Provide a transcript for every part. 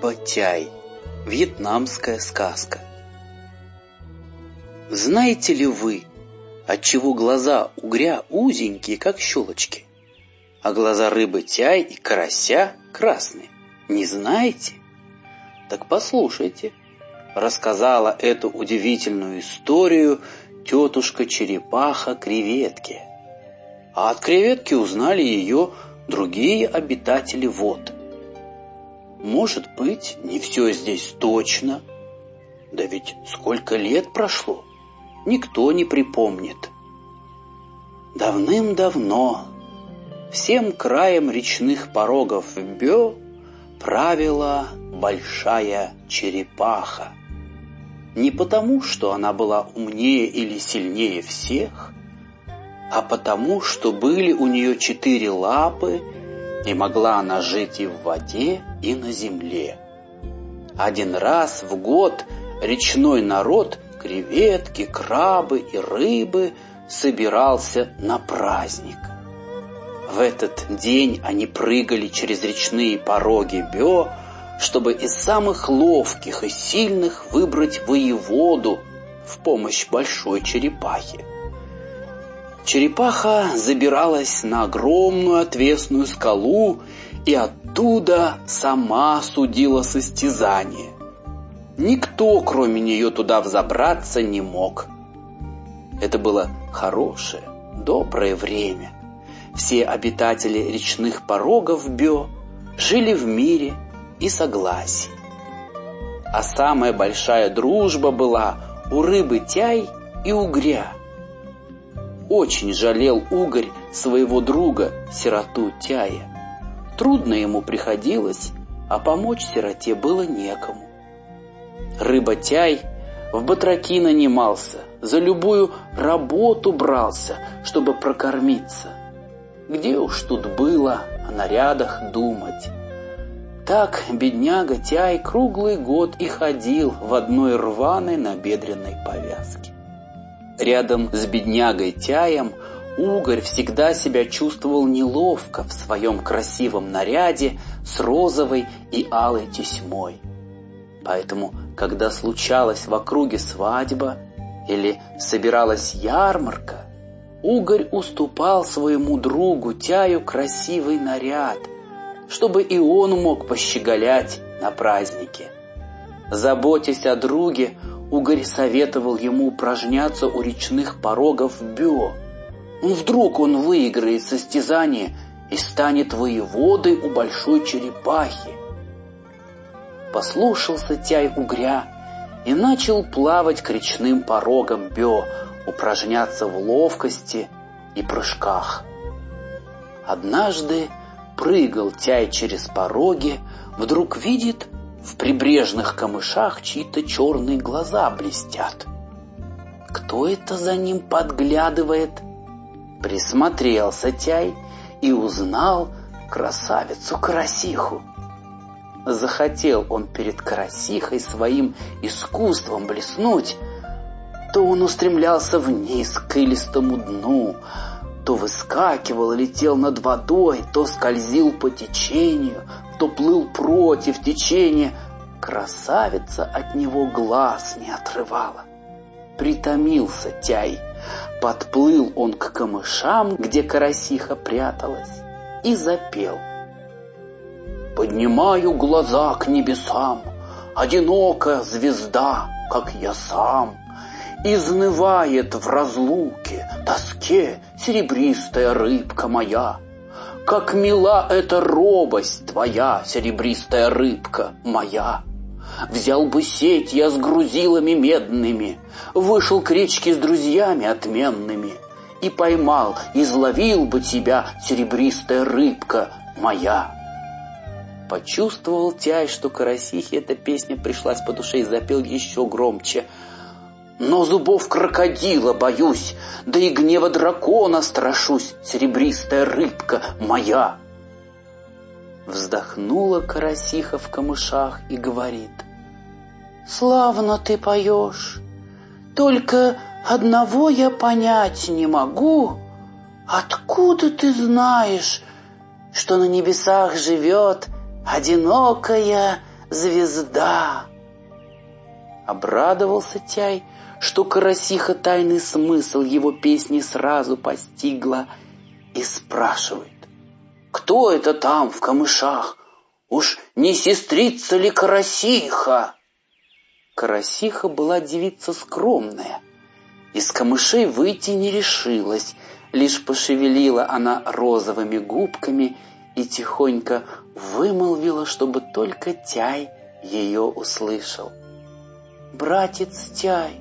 Тяй. Вьетнамская сказка. Знаете ли вы, отчего глаза угря узенькие, как щелочки, а глаза рыбы Тяй и карася красные? Не знаете? Так послушайте. Рассказала эту удивительную историю тетушка черепаха креветки. А от креветки узнали ее другие обитатели вод. Может быть, не все здесь точно. Да ведь сколько лет прошло, никто не припомнит. Давным-давно всем краем речных порогов Бё правила большая черепаха. Не потому, что она была умнее или сильнее всех, а потому, что были у нее четыре лапы, и могла она жить и в воде, и на земле. Один раз в год речной народ, креветки, крабы и рыбы, собирался на праздник. В этот день они прыгали через речные пороги Бё, чтобы из самых ловких и сильных выбрать воеводу в помощь большой черепахе. Черепаха забиралась на огромную отвесную скалу и оттуда сама судила состязание. Никто, кроме нее, туда взобраться не мог. Это было хорошее, доброе время. Все обитатели речных порогов Бё жили в мире и согласии. А самая большая дружба была у рыбы Тяй и угря – очень жалел Угорь своего друга, сироту Тяя. Трудно ему приходилось, а помочь сироте было некому. Рыба Тяй в батраки нанимался, за любую работу брался, чтобы прокормиться. Где уж тут было о нарядах думать? Так бедняга Тяй круглый год и ходил в одной рваной набедренной повязке. Рядом с беднягой Тяем Угорь всегда себя чувствовал неловко в своем красивом наряде с розовой и алой тесьмой. Поэтому, когда случалась в округе свадьба или собиралась ярмарка, Угорь уступал своему другу Тяю красивый наряд, чтобы и он мог пощеголять на празднике. Заботясь о друге, Угорь советовал ему упражняться у речных порогов Бё. Ну, вдруг он выиграет состязание и станет воеводой у большой черепахи. Послушался Тяй Угря и начал плавать к речным порогам Бё, упражняться в ловкости и прыжках. Однажды прыгал Тяй через пороги, вдруг видит — в прибрежных камышах чьи-то черные глаза блестят. Кто это за ним подглядывает? Присмотрелся Тяй и узнал красавицу-карасиху. Захотел он перед карасихой своим искусством блеснуть, то он устремлялся вниз к илистому дну, то выскакивал летел над водой, то скользил по течению, то плыл против течения. Красавица от него глаз не отрывала. Притомился Тяй. Подплыл он к камышам, где карасиха пряталась, и запел. Поднимаю глаза к небесам, Одинокая звезда, как я сам, Изнывает в разлуке, тоске Серебристая рыбка моя — как мила эта робость твоя, серебристая рыбка моя. Взял бы сеть я с грузилами медными, Вышел к речке с друзьями отменными, И поймал, изловил бы тебя, серебристая рыбка моя. Почувствовал Тяй, что карасихе эта песня пришлась по душе и запел еще громче — но зубов крокодила боюсь, да и гнева дракона страшусь, серебристая рыбка моя. Вздохнула карасиха в камышах и говорит, «Славно ты поешь, только одного я понять не могу. Откуда ты знаешь, что на небесах живет одинокая звезда. Обрадовался Тяй, что Карасиха тайный смысл его песни сразу постигла и спрашивает. «Кто это там в камышах? Уж не сестрица ли Карасиха?» Карасиха была девица скромная. Из камышей выйти не решилась, лишь пошевелила она розовыми губками и тихонько вымолвила, чтобы только Тяй ее услышал. «Братец Тяй,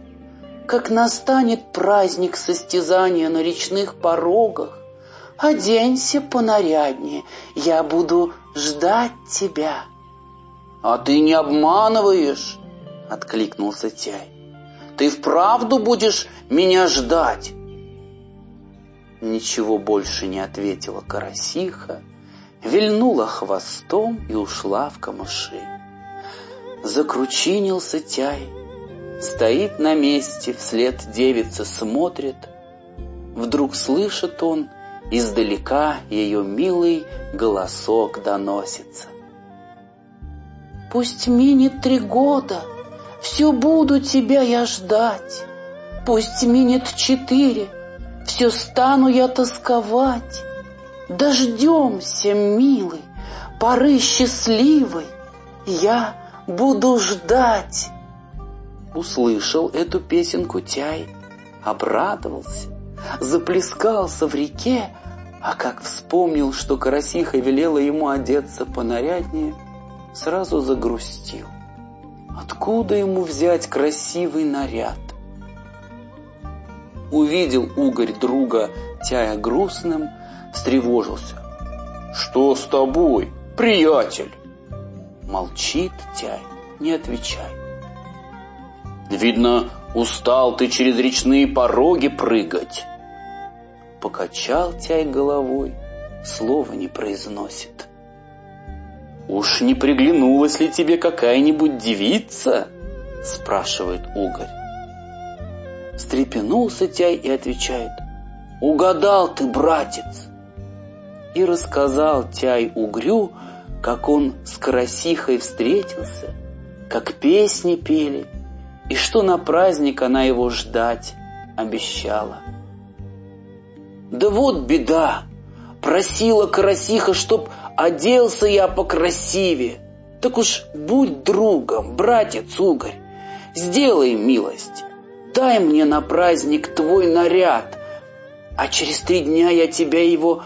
как настанет праздник состязания на речных порогах, оденься понаряднее, я буду ждать тебя». «А ты не обманываешь?» — откликнулся Тяй. «Ты вправду будешь меня ждать?» Ничего больше не ответила Карасиха, вильнула хвостом и ушла в камыши. Закручинился Тяй, стоит на месте, вслед девица смотрит. Вдруг слышит он, издалека ее милый голосок доносится. Пусть минет три года, все буду тебя я ждать. Пусть минет четыре, все стану я тосковать. Дождемся, милый, поры счастливой, я буду ждать. Услышал эту песенку Тяй, обрадовался, заплескался в реке, а как вспомнил, что Карасиха велела ему одеться понаряднее, сразу загрустил. Откуда ему взять красивый наряд? Увидел угорь друга Тяя грустным, встревожился. «Что с тобой, приятель?» Молчит Тяй, не отвечай. «Видно, устал ты через речные пороги прыгать». Покачал Тяй головой, слова не произносит. «Уж не приглянулась ли тебе какая-нибудь девица?» спрашивает угорь. Встрепенулся Тяй и отвечает. «Угадал ты, братец!» И рассказал Тяй угрю, как он с Карасихой встретился, как песни пели, и что на праздник она его ждать обещала. «Да вот беда!» Просила Карасиха, чтоб оделся я покрасивее. Так уж будь другом, братец Угорь, сделай милость, дай мне на праздник твой наряд, а через три дня я тебя его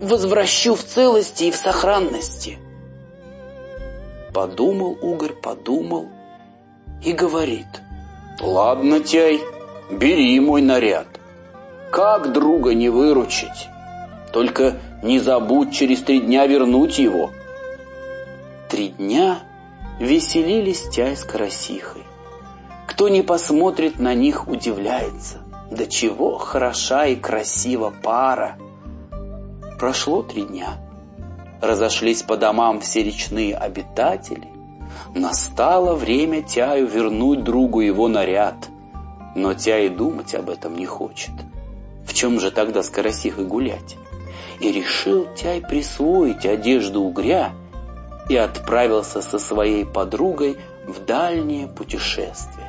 возвращу в целости и в сохранности. Подумал Угорь, подумал и говорит, ладно, Тяй, бери мой наряд. Как друга не выручить? Только не забудь через три дня вернуть его. Три дня веселились Тяй с Карасихой. Кто не посмотрит на них, удивляется. Да чего хороша и красива пара! Прошло три дня. Разошлись по домам все речные обитатели. Настало время Тяю вернуть другу его наряд. Но Тя думать об этом не хочет. В чем же тогда с Карасихой гулять? и решил Тяй присвоить одежду угря и отправился со своей подругой в дальнее путешествие.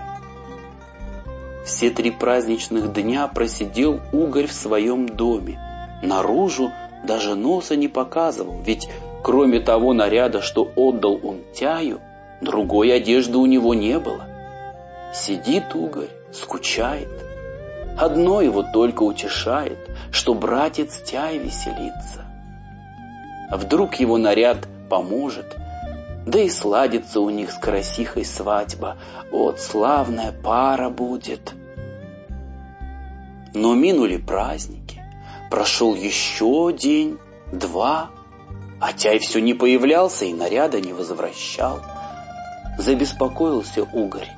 Все три праздничных дня просидел угорь в своем доме. Наружу даже носа не показывал, ведь кроме того наряда, что отдал он Тяю, другой одежды у него не было. Сидит угорь, скучает. Одно его только утешает — что братец Тяй веселится. Вдруг его наряд поможет, да и сладится у них с красихой свадьба. Вот славная пара будет. Но минули праздники, прошел еще день, два, а Тяй все не появлялся и наряда не возвращал. Забеспокоился угорь.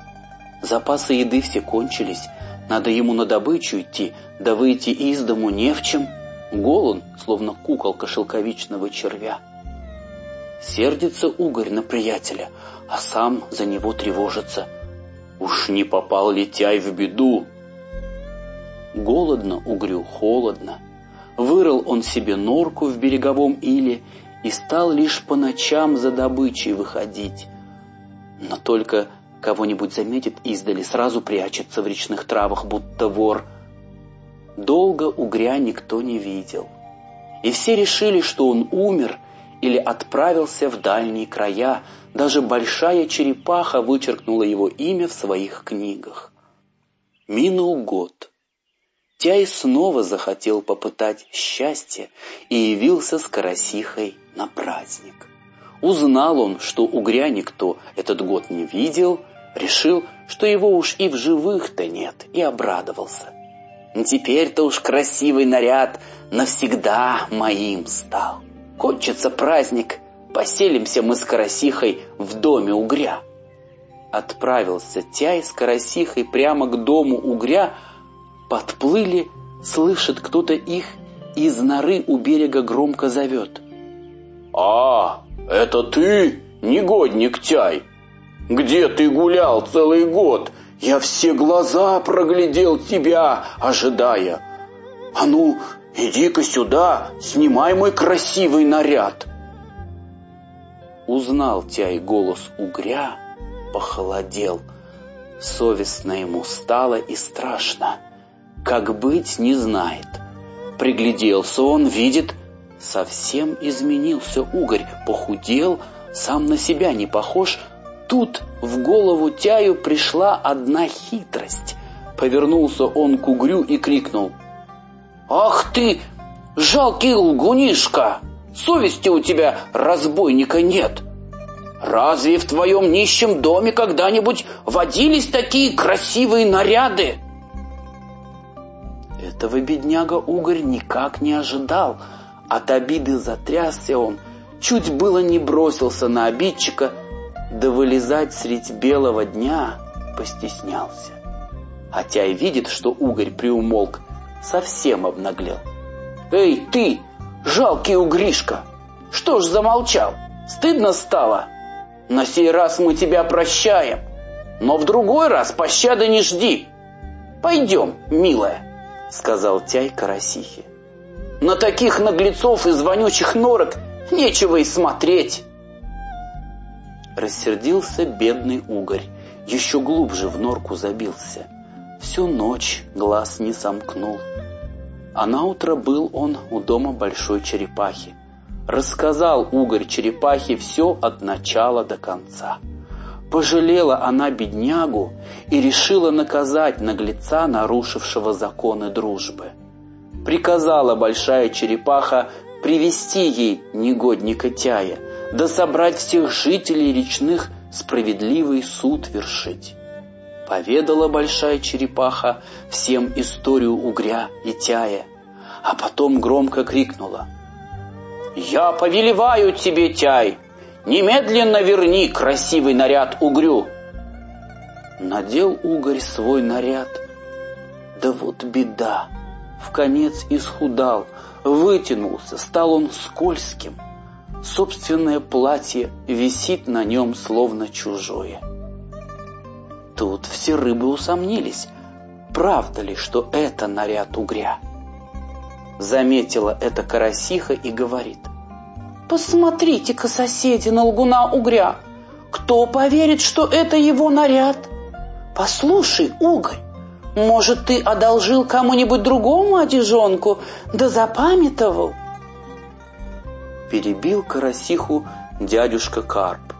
Запасы еды все кончились, надо ему на добычу идти, да выйти из дому не в чем. Голун, словно куколка шелковичного червя. Сердится угорь на приятеля, а сам за него тревожится. Уж не попал ли Тяй в беду? Голодно угрю, холодно. Вырыл он себе норку в береговом иле и стал лишь по ночам за добычей выходить. Но только кого-нибудь заметит издали, сразу прячется в речных травах, будто вор. Долго угря никто не видел. И все решили, что он умер или отправился в дальние края. Даже большая черепаха вычеркнула его имя в своих книгах. Минул год. Тяй снова захотел попытать счастье и явился с карасихой на праздник. Узнал он, что угря никто этот год не видел, решил, что его уж и в живых-то нет, и обрадовался. Теперь-то уж красивый наряд навсегда моим стал. Кончится праздник, поселимся мы с Карасихой в доме угря. Отправился Тяй с Карасихой прямо к дому угря, подплыли, слышит кто-то их, из норы у берега громко зовет. «А, это ты, негодник Тяй? Где ты гулял целый год? Я все глаза проглядел тебя, ожидая. А ну, иди-ка сюда, снимай мой красивый наряд. Узнал Тяй голос угря, похолодел. Совестно ему стало и страшно. Как быть, не знает. Пригляделся он, видит, совсем изменился угорь, похудел, сам на себя не похож, Тут в голову Тяю пришла одна хитрость. Повернулся он к угрю и крикнул. «Ах ты, жалкий лгунишка! Совести у тебя, разбойника, нет! Разве в твоем нищем доме когда-нибудь водились такие красивые наряды?» Этого бедняга Угорь никак не ожидал. От обиды затрясся он, чуть было не бросился на обидчика — да вылезать средь белого дня постеснялся. Хотя и видит, что угорь приумолк, совсем обнаглел. «Эй, ты, жалкий угришка, что ж замолчал? Стыдно стало? На сей раз мы тебя прощаем, но в другой раз пощады не жди. Пойдем, милая», — сказал Тяй Карасихе. «На таких наглецов из вонючих норок нечего и смотреть». Рассердился бедный угорь, еще глубже в норку забился. Всю ночь глаз не сомкнул. А на утро был он у дома большой черепахи. Рассказал угорь черепахе все от начала до конца. Пожалела она беднягу и решила наказать наглеца, нарушившего законы дружбы. Приказала большая черепаха привести ей негодника Тяя, да собрать всех жителей речных справедливый суд вершить. Поведала большая черепаха всем историю угря и тяя, а потом громко крикнула. «Я повелеваю тебе, тяй, немедленно верни красивый наряд угрю!» Надел угорь свой наряд, да вот беда, в конец исхудал, вытянулся, стал он скользким, Собственное платье висит на нем словно чужое. Тут все рыбы усомнились, правда ли, что это наряд угря. Заметила это карасиха и говорит. «Посмотрите-ка, соседи, на лгуна угря! Кто поверит, что это его наряд? Послушай, угорь, может, ты одолжил кому-нибудь другому одежонку, да запамятовал?» перебил карасиху дядюшка Карп.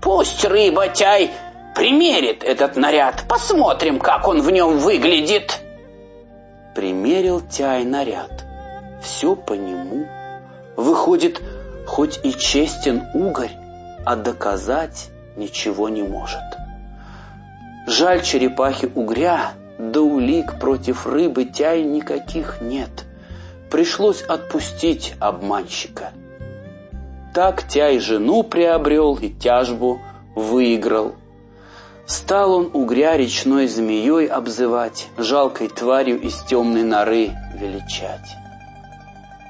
«Пусть рыба-тяй примерит этот наряд, посмотрим, как он в нем выглядит!» Примерил Тяй наряд. Все по нему. Выходит, хоть и честен угорь, а доказать ничего не может. Жаль черепахи угря, да улик против рыбы Тяй никаких нет. Пришлось отпустить обманщика. Так Тяй жену приобрел и тяжбу выиграл. Стал он угря речной змеей обзывать, жалкой тварью из темной норы величать.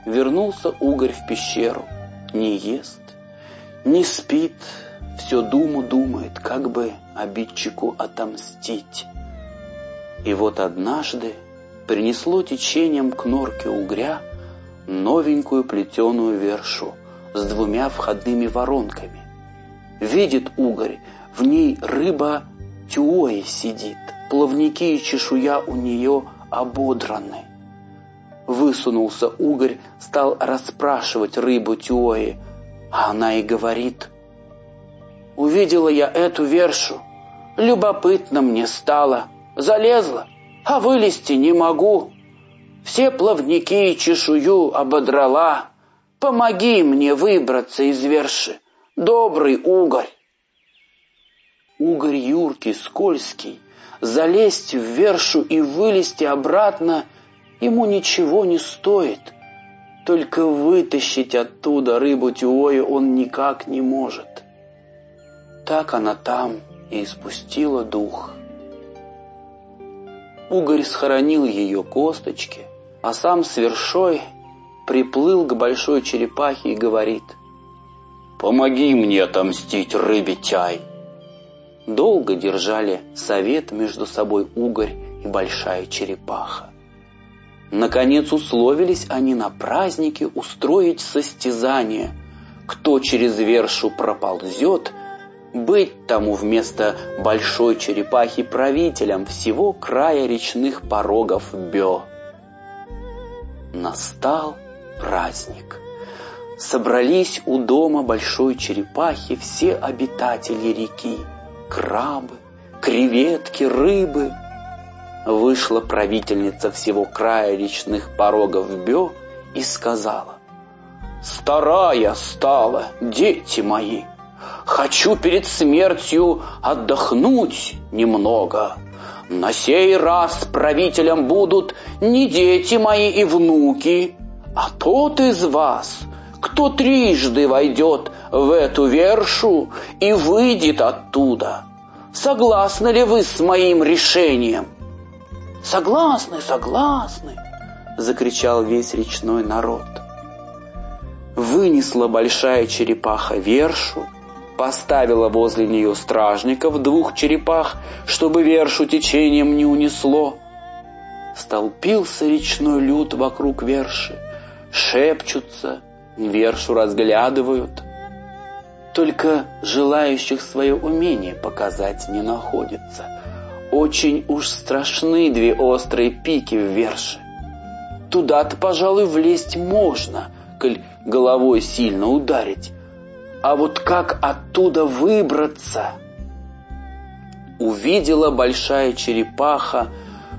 Вернулся угорь в пещеру, не ест, не спит, все думу думает, как бы обидчику отомстить. И вот однажды принесло течением к норке угря новенькую плетеную вершу, с двумя входными воронками. Видит угорь, в ней рыба тюои сидит, плавники и чешуя у нее ободраны. Высунулся угорь, стал расспрашивать рыбу тюои, а она и говорит, «Увидела я эту вершу, любопытно мне стало, залезла, а вылезти не могу. Все плавники и чешую ободрала, помоги мне выбраться из верши, добрый угорь». Угорь юркий, скользкий, залезть в вершу и вылезти обратно ему ничего не стоит. Только вытащить оттуда рыбу Тюою он никак не может. Так она там и испустила дух. Угорь схоронил ее косточки, а сам с вершой приплыл к большой черепахе и говорит «Помоги мне отомстить рыбе Тяй!» Долго держали совет между собой угорь и большая черепаха. Наконец условились они на празднике устроить состязание. Кто через вершу проползет, быть тому вместо большой черепахи правителем всего края речных порогов Бё. Настал праздник. Собрались у дома большой черепахи все обитатели реки – крабы, креветки, рыбы. Вышла правительница всего края речных порогов Бё и сказала, «Старая стала, дети мои, хочу перед смертью отдохнуть немного. На сей раз правителем будут не дети мои и внуки, а тот из вас, кто трижды войдет в эту вершу и выйдет оттуда. Согласны ли вы с моим решением? Согласны, согласны, закричал весь речной народ. Вынесла большая черепаха вершу, поставила возле нее стражников двух черепах, чтобы вершу течением не унесло. Столпился речной люд вокруг верши, шепчутся, вершу разглядывают. Только желающих свое умение показать не находится. Очень уж страшны две острые пики в верше. Туда-то, пожалуй, влезть можно, коль головой сильно ударить. А вот как оттуда выбраться? Увидела большая черепаха,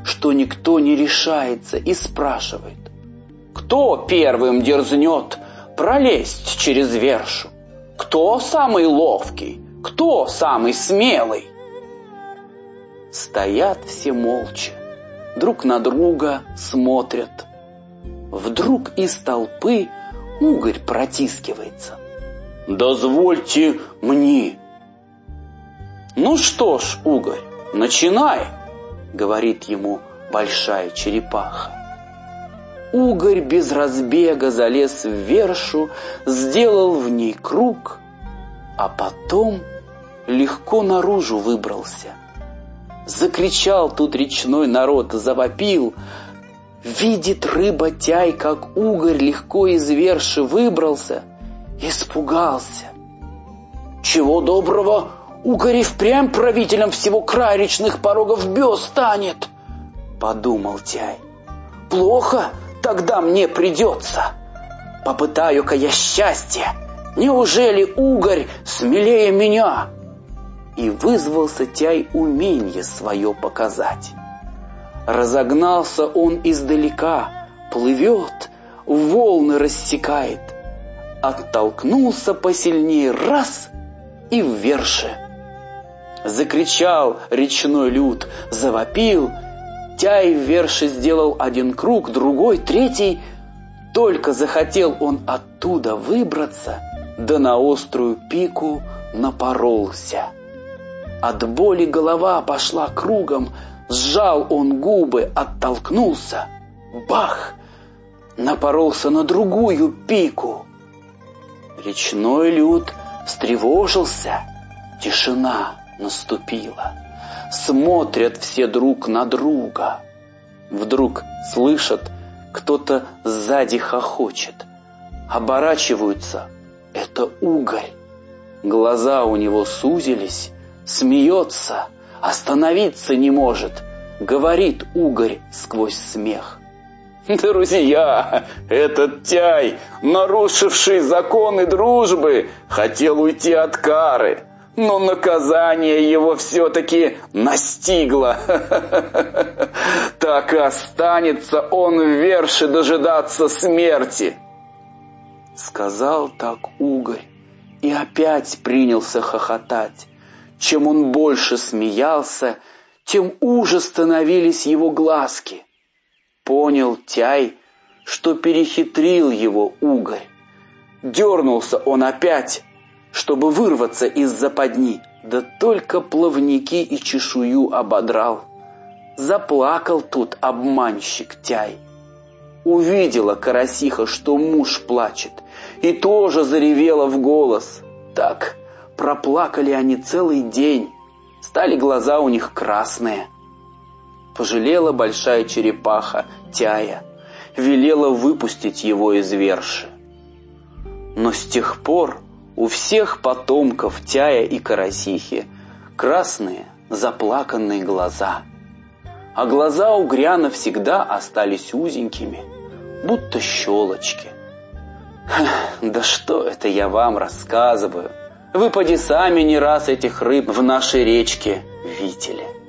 что никто не решается, и спрашивает. Кто первым дерзнет пролезть через вершу? Кто самый ловкий? Кто самый смелый? Стоят все молча, друг на друга смотрят. Вдруг из толпы угорь протискивается. «Дозвольте мне!» «Ну что ж, угорь, начинай!» — говорит ему большая черепаха. Угорь без разбега залез в вершу, сделал в ней круг, а потом легко наружу выбрался. Закричал тут речной народ, завопил. Видит рыба тяй, как угорь легко из верши выбрался, испугался. Чего доброго, угорь впрямь правителем всего края порогов Бё станет, подумал тяй. Плохо, тогда мне придется. Попытаю-ка я счастье. Неужели угорь смелее меня? И вызвался Тяй уменье свое показать. Разогнался он издалека, плывет, волны рассекает. Оттолкнулся посильнее раз и в верше. Закричал речной люд, завопил — Тяй в верше сделал один круг, другой, третий. Только захотел он оттуда выбраться, да на острую пику напоролся. От боли голова пошла кругом, сжал он губы, оттолкнулся. Бах! Напоролся на другую пику. Речной люд встревожился, тишина наступила смотрят все друг на друга. Вдруг слышат, кто-то сзади хохочет. Оборачиваются. это угорь. Глаза у него сузились, смеется, остановиться не может, говорит угорь сквозь смех. Друзья, этот Тяй, нарушивший законы дружбы, хотел уйти от кары, но наказание его все-таки настигло. Так и останется он в верше дожидаться смерти. Сказал так угорь и опять принялся хохотать. Чем он больше смеялся, тем уже становились его глазки. Понял Тяй, что перехитрил его угорь. Дернулся он опять, чтобы вырваться из западни, да только плавники и чешую ободрал. Заплакал тут обманщик Тяй. Увидела карасиха, что муж плачет, и тоже заревела в голос. Так проплакали они целый день, стали глаза у них красные. Пожалела большая черепаха Тяя, велела выпустить его из верши. Но с тех пор у всех потомков Тяя и Карасихи красные заплаканные глаза. А глаза у Гряна всегда остались узенькими, будто щелочки. Да что это я вам рассказываю? Вы поди сами не раз этих рыб в нашей речке видели.